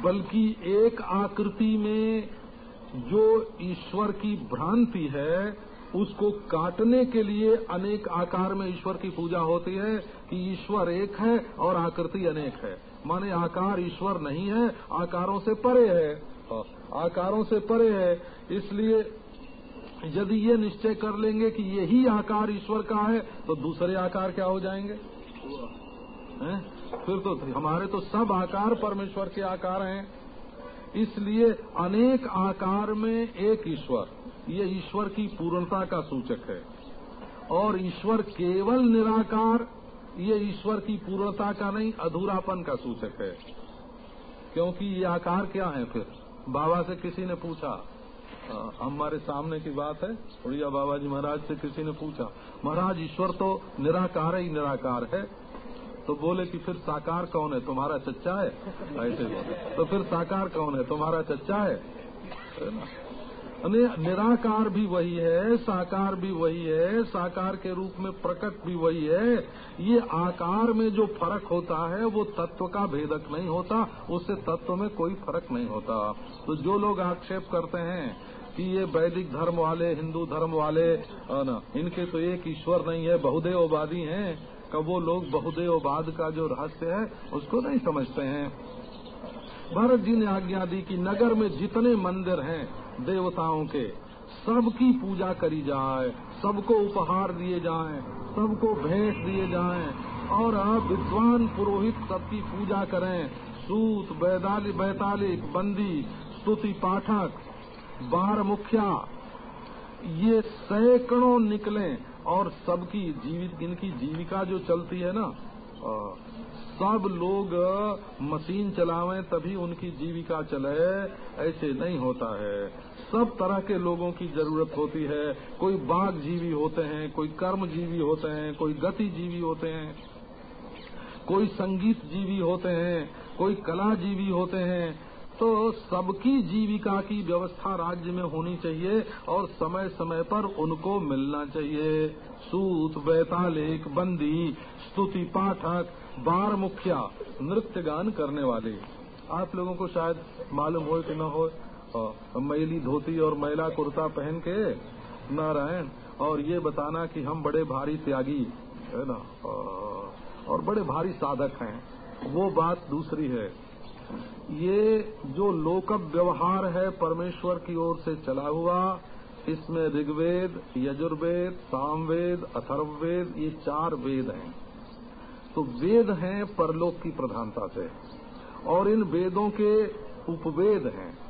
बल्कि एक आकृति में जो ईश्वर की भ्रांति है, उसको काटने के लिए अनेक आकार में ईश्वर की पूजा होती है कि ईश्वर एक है और आकृति अनेक है। माने आकार ईश्वर नहीं है, आकारों से परे है। आकारों से परे है। इसलिए यदि ये निश्चय कर लेंगे कि यही आकार ईश्वर का है तो दूसरे आकार क्या हो जाएँगे? हैं? फिर तो हमारे तो सब आकार परमेश्वर के आकार हैं। इसलिए अनेक आकार में एक ईश्वर, ये ईश्वर की पूर्णता का सूचक है। और ईश्वर केवल निराकार ये ईश्वर की पूर्णता का नहीं, अधूरापन का सूचक है। क्योंकि ये आकार क्या है फिर? बाबा से किसी ने पूछा हमारे सामने की बात है? उड़िया बाबा जी महाराज से किसी ने पूछा, महाराज, ईश्वर तो निराकार ही निराकार है। तो बोले कि, फिर साकार कौन है? तुम्हारा चच्चा है? ऐसे बोले। तो फिर साकार कौन है? तुम्हारा चच्चा है? निराकार भी वही है, साकार भी वही है, साकार के रूप में प्रकट भी वही है। ये आकार में जो फ़र्क होता है, वो तत्व का भेदक नहीं होता, उससे तत्व में कोई फ़र्क नहीं होता। तो जो लोग आक्षेप करते हैं कि ये वैदिक धर्म वाले, हिंदू धर्म वाले न, इनके तो एक ईश्वर नहीं है, बहुदेववादी हैं, कब वो लोग बहुदेववाद का जो रहस्य है, उसको नहीं समझते हैं। भरत जी ने आज्ञा दी कि नगर में जितने मंदिर हैं देवताओं के। सबकी पूजा करी जाए, सबको उपहार दिए जाए, सबको भेंट दिए जाए और आप विद्वान पुरोहित सबकी पूजा करें। सूत बैदाली बैतालिक, बंदी, स्तुति पाठक, बार मुखिया, ये सैकड़ों निकले और सबकी जीवित, इनकी जीविका जो चलती है ना सब लोग मशीन चलावें तभी उनकी जीविका चले, ऐसे नहीं होता है। सब तरह के लोगों की ज़रूरत होती है। कोई बाघ जीवी होते हैं, कोई कर्म जीवी होते हैं, कोई गति जीवी होते हैं, कोई संगीत जीवी होते हैं, कोई कला जीवी होते हैं। तो सबकी जीविका की व्यवस्था राज्य में होनी चाहिए और समय समय पर उनको मिलना चाहिए। सूत बैतालिक बंदी, स्तुति पाठक, बार मुखिया, नृत्य गान करने वाले। आप लोगों को शायद मालूम हो कि न हो मैली धोती और मैला कुर्ता पहन के नारायण, और ये बताना कि हम बड़े भारी त्यागी, है ना? और बड़े भारी साधक हैं। वो बात दूसरी है। ये जो लोक व्यवहार है परमेश्वर की ओर से चला हुआ, इसमें ऋग्वेद, यजुर्वेद, सामवेद, अथर्ववेद, ये चार वेद हैं। तो वेद हैं परलोक की प्रधानता से, और इन वेदों के उपवेद हैं।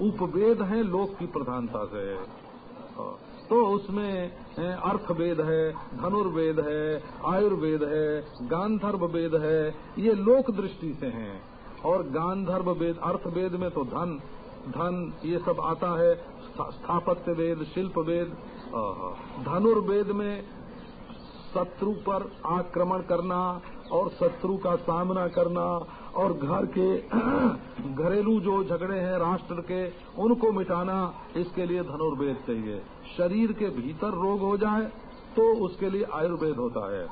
उपवेद हैं, लोक की प्रधानता से। तो उसमें अर्थवेद है, धनुर्वेद है, आयुर्वेद है गांधर्व वेद है, ये लोक दृष्टि से हैं। और गांधर्व वेद अर्थवेद में तो धन धन, ये सब आता है स्थापत्य वेद शिल्प वेद धनुर्वेद में शत्रु पर आक्रमण करना और शत्रु का सामना करना और घर के घरेलू जो झगड़े हैं राष्ट्र के, उनको मिटाना, इसके लिए धनुर्वेद चाहिए। शरीर के भीतर रोग हो जाए तो उसके लिए आयुर्वेद होता है।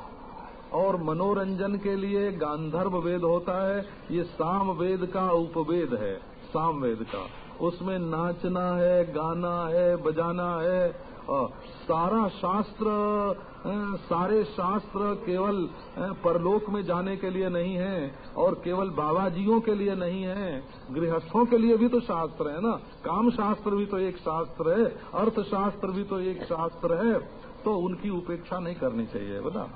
और मनोरंजन के लिए गांधर्व वेद होता है। ये साम वेद का उपवेद है, साम वेद का। उसमें नाचना है, गाना है, बजाना है सारा शास्त्र सारे शास्त्र केवल परलोक में जाने के लिए नहीं है और केवल बाबाजियों के लिए नहीं है, गृहस्थों के लिए भी तो शास्त्र है ना? काम शास्त्र भी तो एक शास्त्र है, अर्थशास्त्र भी तो एक शास्त्र है तो उनकी उपेक्षा नहीं करनी चाहिए बता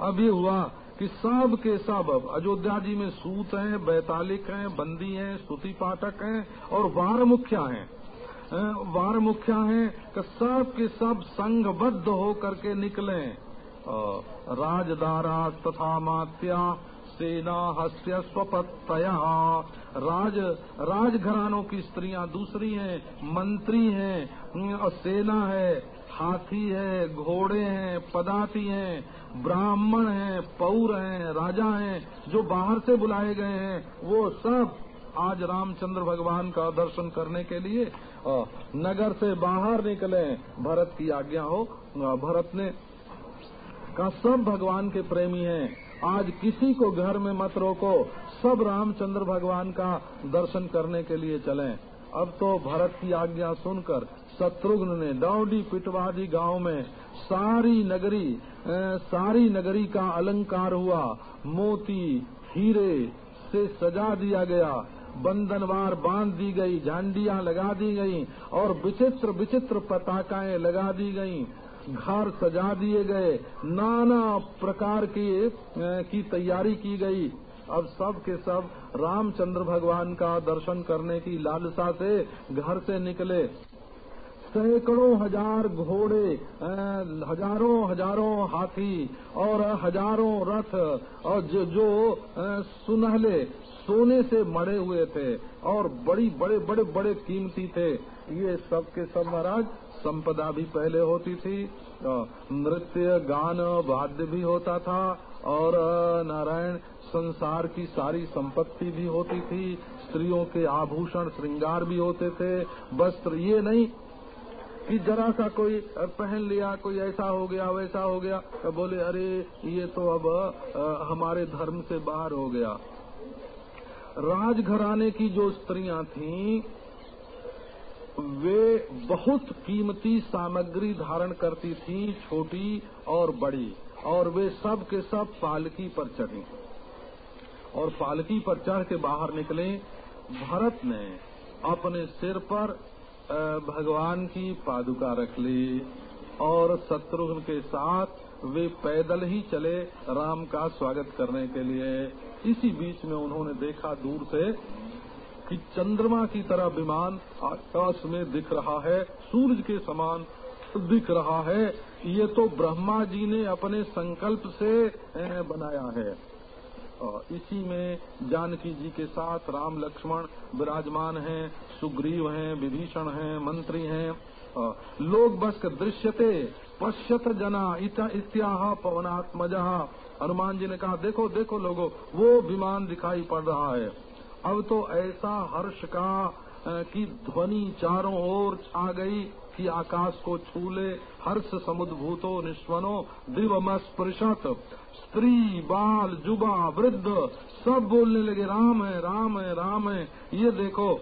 अब ये हुआ कि सब के सब अब अयोध्या जी में सूत हैं बैतालिक हैं, बंदी हैं, स्तुति पाठक हैं और वार मुखिया हैं। वार मुखिया हैं, कि सब के सब संघबद्ध होकर के निकले। राजदारा तथा मात्या सेना हस्य स्वपत्तया। राज, राजघरानों की स्त्रियाँ दूसरी हैं, मंत्री हैं और सेना है, हाथी है, घोड़े हैं, पदाती हैं, ब्राह्मण हैं, पौर हैं, राजा हैं, जो बाहर से बुलाए गए हैं, वो सब आज रामचंद्र भगवान का दर्शन करने के लिए नगर से बाहर निकले भरत की आज्ञा हो। भरत ने का सब भगवान के प्रेमी हैं। आज किसी को घर में मत रोको। सब रामचंद्र भगवान का दर्शन करने के लिए चलें। अब तो भरत की आज्ञा सुनकर शत्रुघ्न ने डौडी पिटवादी गाँव में सारी नगरी ए, सारी नगरी का अलंकार हुआ। मोती हीरे से सजा दिया गया। बंधनवार बाँध दी गई झांडियाँ लगा दी गई और विचित्र विचित्र पताकाएँ लगा दी गई घर सजा दिए गए नाना प्रकार की की तैयारी की गई। अब सब के सब रामचंद्र भगवान का दर्शन करने की लालसा से घर से निकले। सैकड़ों हज़ार घोड़े हज़ारों हज़ारों हाथी और हज़ारों रथ और जो, जो सुनहले सोने से मरे हुए थे और बड़ी, बड़े बड़े बड़े कीमती थे। ये सब के सब महाराज, संपदा भी पहले होती थी नृत्य, गान, वाद्य भी होता था और नारायण, संसार की सारी संपत्ति भी होती थी, स्त्रियों के आभूषण, श्रृंगार भी होते थे। वस्त्र, ये नहीं कि जरा सा कोई पहन लिया, कोई ऐसा हो गया, वैसा हो गया तो बोले, अरे, ये तो अब हमारे धर्म से बाहर हो गया। राजघराने की जो स्त्रियाँ थीं, वे बहुत कीमती सामग्री धारण करती थीं, छोटी और बड़ी, और वे सब के सब पालकी पर चढ़ी। और पालकी पर चढ़ के बाहर निकले, भरत ने अपने सिर पर भगवान की पादुका रख ली, और शत्रुघ्न के साथ वे पैदल ही चले राम का स्वागत करने के लिए। इसी बीच में उन्होंने देखा दूर से कि चंद्रमा की तरह विमान आकाश में दिख रहा है, सूरज के समान दिख रहा है। ये तो ब्रह्मा जी ने अपने संकल्प से बनाया है। इसी में जानकी जी के साथ राम लक्ष्मण विराजमान हैं, सुग्रीव हैं, विभीषण हैं, मंत्री हैं। लोग बस दृश्यते पश्यत जना इत्याह पवनात्मजा। हनुमान जी ने कहा, देखो देखो लोगो, वो विमान दिखाई पड़ रहा है। अब तो ऐसा हर्ष का की ध्वनि चारों ओर छा गई, कि आकाश को छूले, हर्ष समुद्भूतो निस्वनो दिवमस्पृशत स्त्री, बाल, जुबा, वृद्ध, सब बोलने लगे, राम है राम है राम है। ये देखो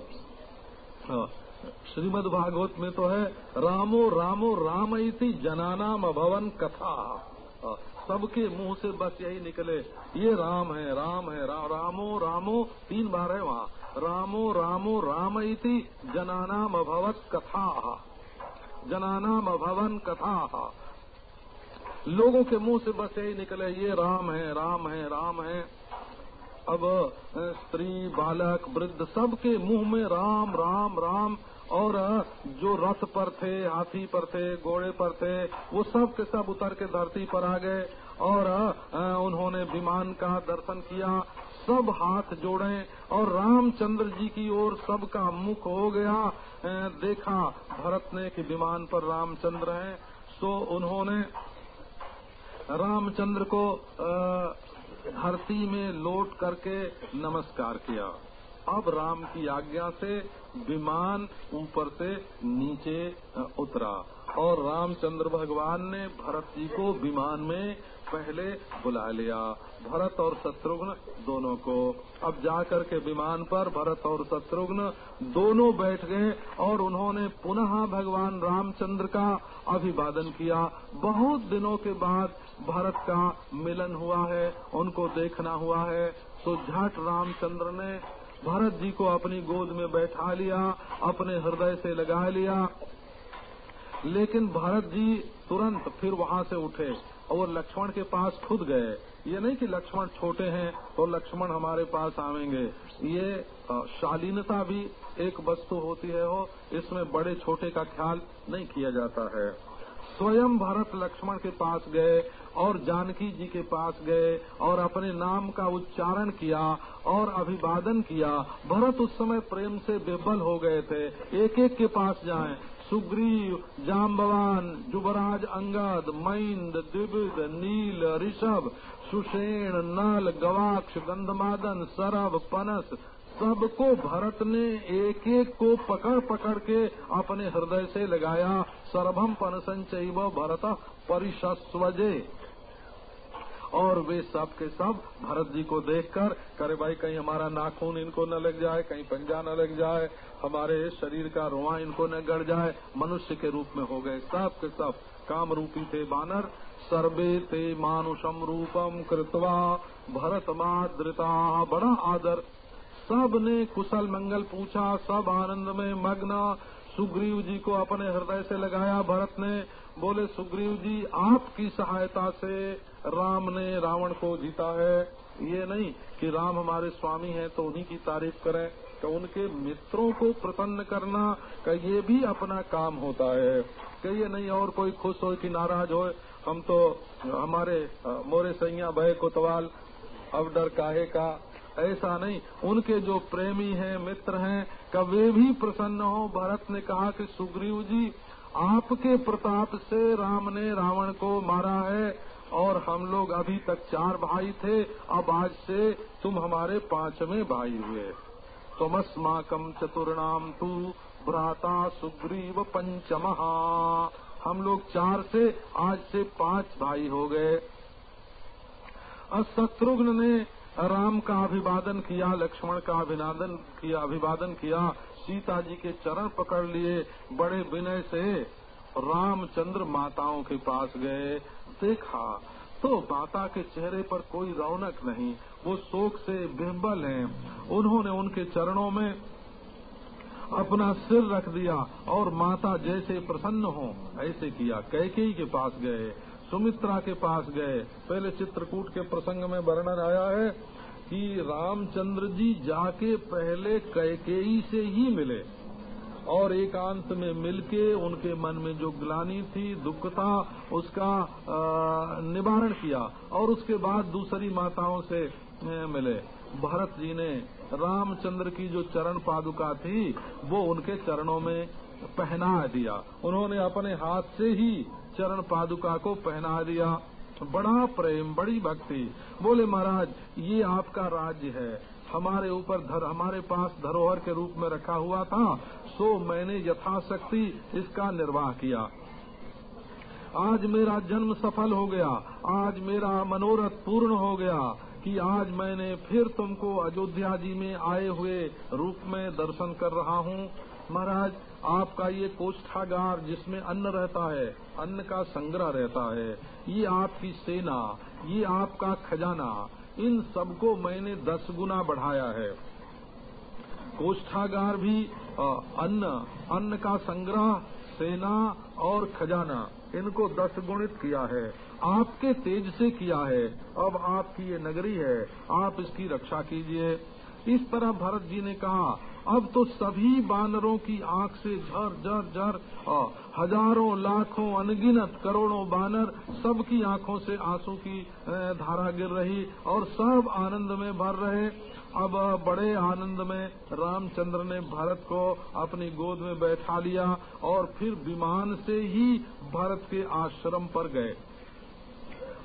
श्रीमद भागवत में तो है रामो रामो राम इति जनानाम अभवन कथा। सबके मुँह से बस यही निकले। ये राम है राम है रा, रामो रामो तीन बार है वहाँ। रामो रामो राम इति जनानाम अभवत कथा। जनानाम अभवन कथा। लोगों के मुँह से बस यही निकले। ये राम है राम है राम है। अब स्त्री, बालक, वृद्ध सबके मुँह में राम राम राम, और जो रथ पर थे, हाथी पर थे, घोड़े पर थे, वो सब के सब उतर के धरती पर आ गए, और उन्होंने विमान का दर्शन किया, सब हाथ जोड़े, और रामचंद्र जी की ओर सबका मुख हो गया देखा भरत ने कि विमान पर रामचंद्र हैं, सो उन्होंने रामचंद्र को धरती में लौट करके नमस्कार किया। अब राम की आज्ञा से विमान ऊपर से नीचे उतरा और रामचंद्र भगवान ने भरत जी को विमान में पहले बुला लिया। भरत और शत्रुघ्न दोनों को। अब जाकर के विमान पर भरत और शत्रुघ्न दोनों बैठ गए और उन्होंने पुनः भगवान रामचंद्र का अभिवादन किया। बहुत दिनों के बाद भरत का मिलन हुआ है, उनको देखना हुआ है। तो झट रामचंद्र ने भरत जी को अपनी गोद में बैठा लिया, अपने हृदय से लगा लिया। लेकिन भरत जी तुरंत फिर वहाँ से उठे और लक्ष्मण के पास खुद गए। ये नहीं कि लक्ष्मण छोटे हैं तो लक्ष्मण हमारे पास आवेंगे। ये शालीनता भी एक वस्तु होती है हो इसमें बड़े छोटे का ख्याल नहीं किया जाता है। स्वयं भरत लक्ष्मण के पास गए और जानकी जी के पास गए और अपने नाम का उच्चारण किया और अभिवादन किया। भरत उस समय प्रेम से बेबल हो गए थे। एक एक के पास जाएँ। सुग्रीव जाम्बवान जुबराज अंगद, मैंद द्विविद नील, ऋषभ, सुषेण, नल, गवाक्ष, गंधमादन सरभ पनस, सबको भरत ने एक एक को पकड़ पकड़ के अपने हृदय से लगाया। सरभम पनसन चैव भरत परिशस्वजे और वे सब के सब भरत जी को देखकर, करे भाई, कहीं हमारा नाखून इनको न लग जाए, कहीं पंजा न लग जाए, हमारे शरीर का रुआ इनको न गड़ जाए, मनुष्य के रूप में हो गए सब के सब काम रूपी थे बानर, सर्वे ते मानुषम रूपम कृतवा भरत माद्रता बड़ा आदर। सबने कुशल मंगल पूछा, सब आनंद में मग्न सुग्रीव जी को अपने हृदय से लगाया भरत ने, बोले, सुग्रीव जी, आपकी सहायता से राम ने रावण को जीता है। ये नहीं कि राम हमारे स्वामी हैं तो उन्हीं की तारीफ़ करें कि उनके मित्रों को प्रसन्न करना का ये भी अपना काम होता है। कि ये नहीं और कोई खुश हो कि नाराज़ हो। हम तो हमारे मोरे सैया भय कोतवाल, अब डर काहे का? ऐसा नहीं, उनके जो प्रेमी हैं, मित्र हैं, कभी भी प्रसन्न हो। भरत ने कहा कि सुग्रीव जी, आपके प्रताप से राम ने रावण को मारा है और हम लोग अभी तक चार भाई थे, अब आज से तुम हमारे पाँचवें भाई हुए। तुमस्माकम चतुर्णाम तू भ्राता सुग्रीव पंचमहा। हम लोग चार से, आज से पाँच भाई हो गए। शत्रुघ्न ने राम का अभिवादन किया, लक्ष्मण का अभिवादन किया अभिवादन किया, सीता जी के चरण पकड़ लिए बड़े विनय से रामचंद्र माताओं के पास गए। देखा तो माता के चेहरे पर कोई रौनक नहीं, वो शोक से बिहबल हैं। उन्होंने उनके चरणों में अपना सिर रख दिया और माता जैसे प्रसन्न हो, ऐसे किया कैके के पास गए। सुमित्रा के पास गए। पहले चित्रकूट के प्रसंग में वर्णन आया है कि रामचंद्र जी जाके पहले कैकेयी से ही मिले और एकांत में मिलके उनके मन में जो ग्लानी थी, दुख था, उसका निवारण किया और उसके बाद दूसरी माताओं से मिले। भरत जी ने रामचंद्र की जो चरण पादुका थी, वो उनके चरणों में पहना दिया। उन्होंने अपने हाथ से ही चरण पादुका को पहना दिया। बड़ा प्रेम, बड़ी भक्ति। बोले, महाराज, ये आपका राज्य है। हमारे ऊपर धर, हमारे पास धरोहर के रूप में रखा हुआ था, सो मैंने यथाशक्ति इसका निर्वाह किया। आज मेरा जन्म सफल हो गया। आज मेरा मनोरथ पूर्ण हो गया कि आज मैंने फिर तुमको अयोध्या जी में आए हुए रूप में दर्शन कर रहा हूँ। महाराज, आपका ये कोष्ठागार जिसमें अन्न रहता है, अन्न का संग्रह रहता है, ये आपकी सेना, ये आपका खजाना, इन सबको मैंने दस गुना बढ़ाया है। कोष्ठागार भी अन्न अन्न का संग्रह, सेना और खजाना, इनको दस गुणित किया है। आपके तेज से किया है। अब आपकी ये नगरी है, आप इसकी रक्षा कीजिए। इस तरह भरत जी ने कहा अब तो सभी बानरों की आँख से झर झर झर। हज़ारों, लाखों, अनगिनत, करोड़ों बानर सबकी आँखों से आँसू की धारा गिर रही और सब आनंद में भर रहे। अब बड़े आनंद में रामचंद्र ने भरत को अपनी गोद में बैठा लिया और फिर विमान से ही भरत के आश्रम पर गए।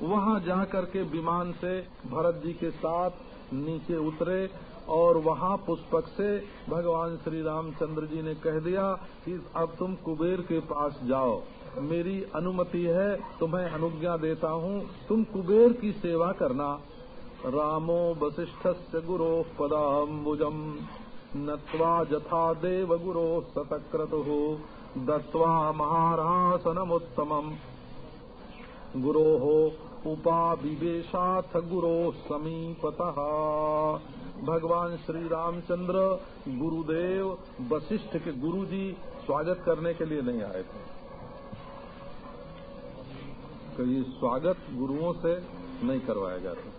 वहाँ जाकर के विमान से भरत जी के साथ नीचे उतरे। और वहाँ पुष्पक से भगवान श्री रामचंद्र जी ने कह दिया कि अब तुम कुबेर के पास जाओ। मेरी अनुमति है, तुम्हें अनुज्ञा देता हूँ। तुम कुबेर की सेवा करना। रामो वशिष्ठ से गुरो पदाम्बुजम नत्वा जथा देव गुरो सतक्रत। दत्वा महारासनमुत्तम गुरो उपा विवेशाथ गुरो समीपतः। भगवान श्री रामचंद्र गुरुदेव वशिष्ठ के गुरु जी स्वागत करने के लिए नहीं आए थे। तो ये स्वागत गुरुओं से नहीं करवाया जाता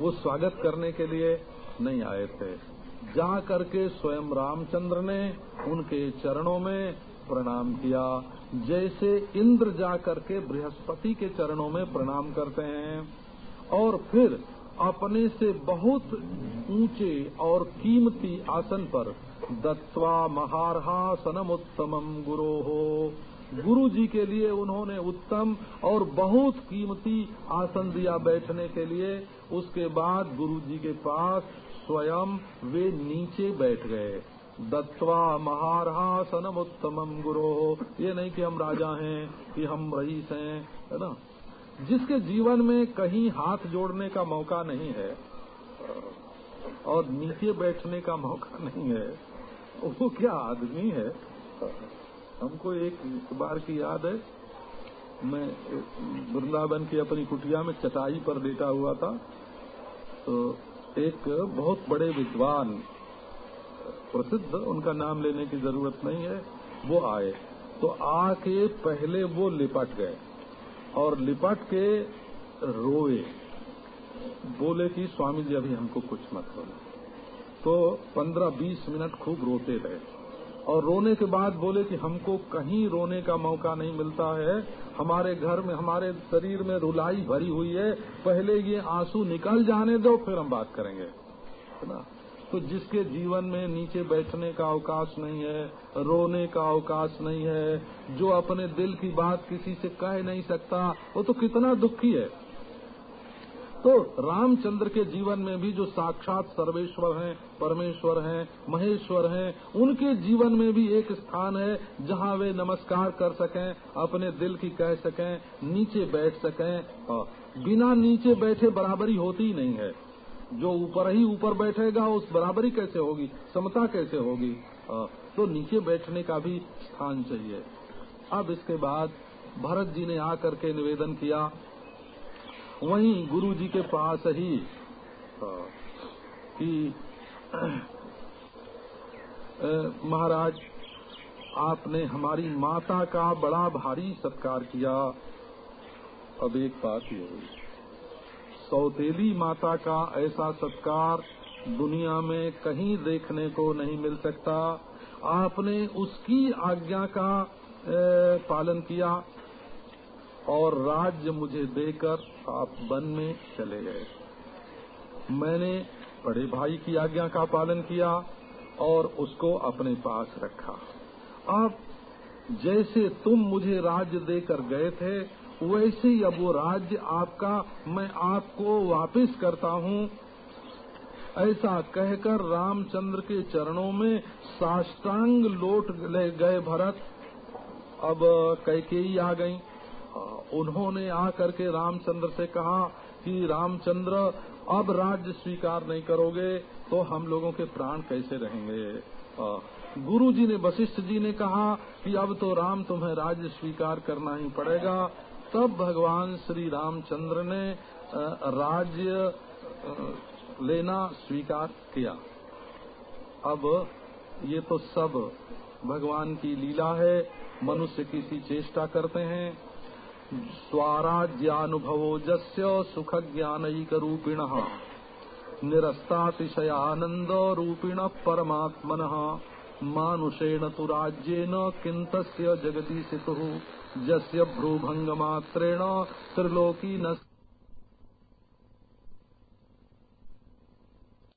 वो स्वागत करने के लिए नहीं आए थे। जा करके स्वयं रामचंद्र ने उनके चरणों में प्रणाम किया, जैसे इंद्र जा करके बृहस्पति के चरणों में प्रणाम करते हैं, और फिर अपने से बहुत ऊँचे और कीमती आसन पर दत्वा महारहासनम उत्तमम गुरो। हो गुरु जी के लिए उन्होंने उत्तम और बहुत कीमती आसन दिया बैठने के लिए। उसके बाद गुरु जी के पास स्वयं वे नीचे बैठ गए। दत्वा महारहासनम उत्तमम गुरो। हो ये नहीं कि हम राजा हैं, कि हम रईस हैं, है ना? जिसके जीवन में कहीं हाथ जोड़ने का मौका नहीं है, और नीचे बैठने का मौका नहीं है, वो क्या आदमी है? हमको एक बार की याद है, मैं वृंदावन की अपनी कुटिया में चटाई पर लेटा हुआ था तो एक बहुत बड़े विद्वान, प्रसिद्ध, उनका नाम लेने की ज़रूरत नहीं है, वो आए तो आके पहले वो लिपट गए। और लिपट के रोए, बोले कि स्वामी जी अभी हमको कुछ मत बोलो। तो पंद्रह बीस मिनट खूब रोते रहे। और रोने के बाद बोले कि हमको कहीं रोने का मौका नहीं मिलता है। हमारे घर में, हमारे शरीर में रुलाई भरी हुई है। पहले ये आँसू निकल जाने दो, फिर हम बात करेंगे। है ना? तो जिसके जीवन में नीचे बैठने का अवकाश नहीं है, रोने का अवकाश नहीं है, जो अपने दिल की बात किसी से कह नहीं सकता, वो तो कितना दुखी है। तो रामचंद्र के जीवन में भी जो साक्षात सर्वेश्वर हैं, परमेश्वर हैं, महेश्वर हैं, उनके जीवन में भी एक स्थान है जहाँ वे नमस्कार कर सकें, अपने दिल की कह सकें, नीचे बैठ सकें। बिना नीचे बैठे बराबरी होती ही नहीं है। जो ऊपर ही ऊपर बैठेगा, उस बराबरी कैसे होगी? समता कैसे होगी? तो नीचे बैठने का भी स्थान चाहिए। अब इसके बाद भरत जी ने आकर के निवेदन किया, वहीं गुरु जी के पास ही कि महाराज, आपने हमारी माता का बड़ा भारी सत्कार किया। अब एक बात ये हुई। सौतेली माता का ऐसा सत्कार दुनिया में कहीं देखने को नहीं मिल सकता। आपने उसकी आज्ञा का पालन किया और राज्य मुझे देकर आप वन में चले गए। मैंने बड़े भाई की आज्ञा का पालन किया और उसको अपने पास रखा। अब जैसे तुम मुझे राज्य देकर गए थे वैसे ही अब वो राज्य आपका, मैं आपको वापस करता हूँ। ऐसा कहकर रामचंद्र के चरणों में साष्टांग लोट ले गए भरत। अब कैकेयी आ गई। उन्होंने आकर के रामचंद्र से कहा कि, रामचंद्र, अब राज्य स्वीकार नहीं करोगे तो हम लोगों के प्राण कैसे रहेंगे? गुरु जी ने, वशिष्ठ जी ने कहा कि, अब तो राम तुम्हें राज्य स्वीकार करना ही पड़ेगा। तब भगवान श्री रामचंद्र ने राज्य लेना स्वीकार किया। अब ये तो सब भगवान की लीला है, मनुष्य किसी चेष्टा करते हैं। स्वाराज्यानुभवो जस्य सुख ज्ञानक रूपिण निरस्तातिशयानंद रूपिण परमात्मन, मानुषेण तो राज्य राज्येन किंत जगदीशितु जस्य भ्रूभंगमात्रेण त्रिलोकी न